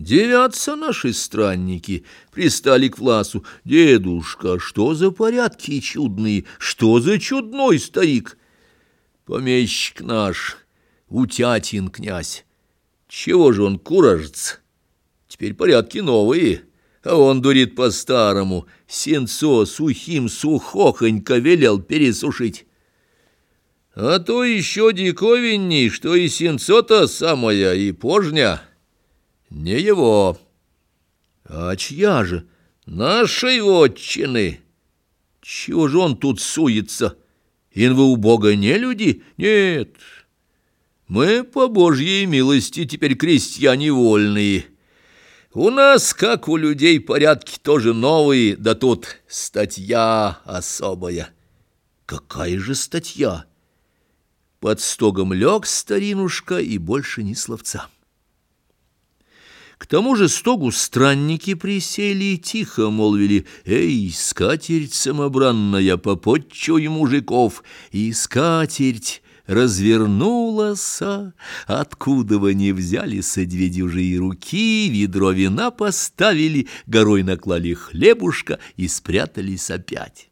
Девятся наши странники, пристали к Власу. Дедушка, что за порядки чудные, что за чудной старик? Помещик наш, Утятин князь, чего же он куражится? Теперь порядки новые, а он дурит по-старому. Сенцо сухим сухохонько велел пересушить. А то еще диковинней, что и сенцо-то самое, и пожня — не его. А чья же? Нашей отчины. Чего же он тут суется? Ин вы у Бога не люди? Нет. Мы по Божьей милости теперь крестьяне вольные. У нас, как у людей, порядки тоже новые, да тут статья особая. Какая же статья? Под стогом лег старинушка и больше ни словца. К тому же стогу странники присели и тихо молвили «Эй, скатерть самобранная, попотчуй мужиков!» И скатерть развернулась, откуда вы не взялись две дюжие руки, ведро вина поставили, горой наклали хлебушка и спрятались опять.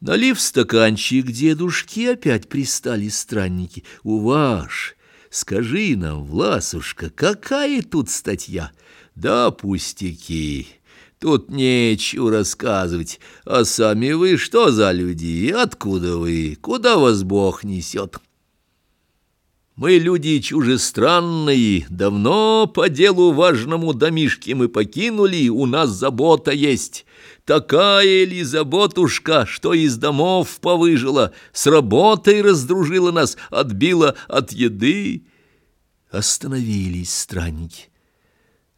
Налив стаканчик дедушки, опять пристали странники. «Уваж!» Скажи нам, Власушка, какая тут статья? Да пустяки, тут нечего рассказывать. А сами вы что за люди? Откуда вы? Куда вас Бог несет? Мы люди чужестранные, давно по делу важному домишки мы покинули, у нас забота есть. Такая ли заботушка, что из домов повыжила, с работой раздружила нас, отбила от еды? Остановились странники.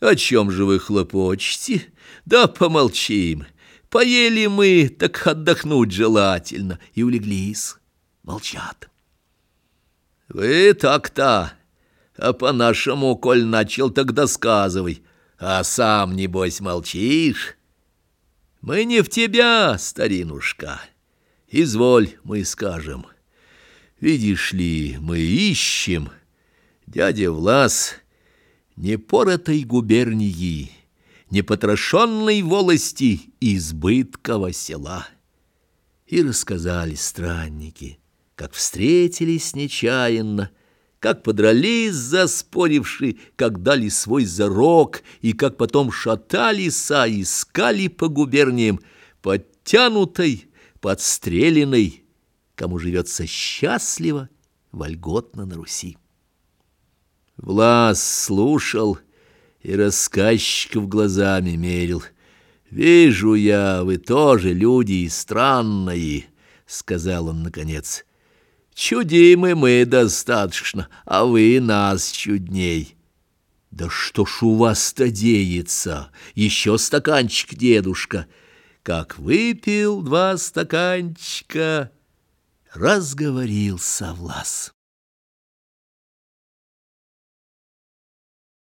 О чем же вы хлопочете? Да помолчим. Поели мы, так отдохнуть желательно. И улеглись. Молчат. Вы так-то, а по-нашему, коль начал, тогда сказывай. А сам, небось, молчишь? Мы не в тебя, старинушка. Изволь, мы скажем. Видишь ли, мы ищем... Дядя Влас непоротой губернии, непотрошенной волости избыткого села. И рассказали странники, как встретились нечаянно, как подрались заспоривши, как дали свой зарок, и как потом шатались, а искали по губерниям, подтянутой, подстреленной, кому живется счастливо, вольготно на Руси. Влас слушал и рассказчиков глазами мерил. «Вижу я, вы тоже люди странные», — сказал он наконец. «Чудимы мы достаточно, а вы нас чудней». «Да что ж у вас-то деется? Еще стаканчик, дедушка!» Как выпил два стаканчика, разговорился Влас.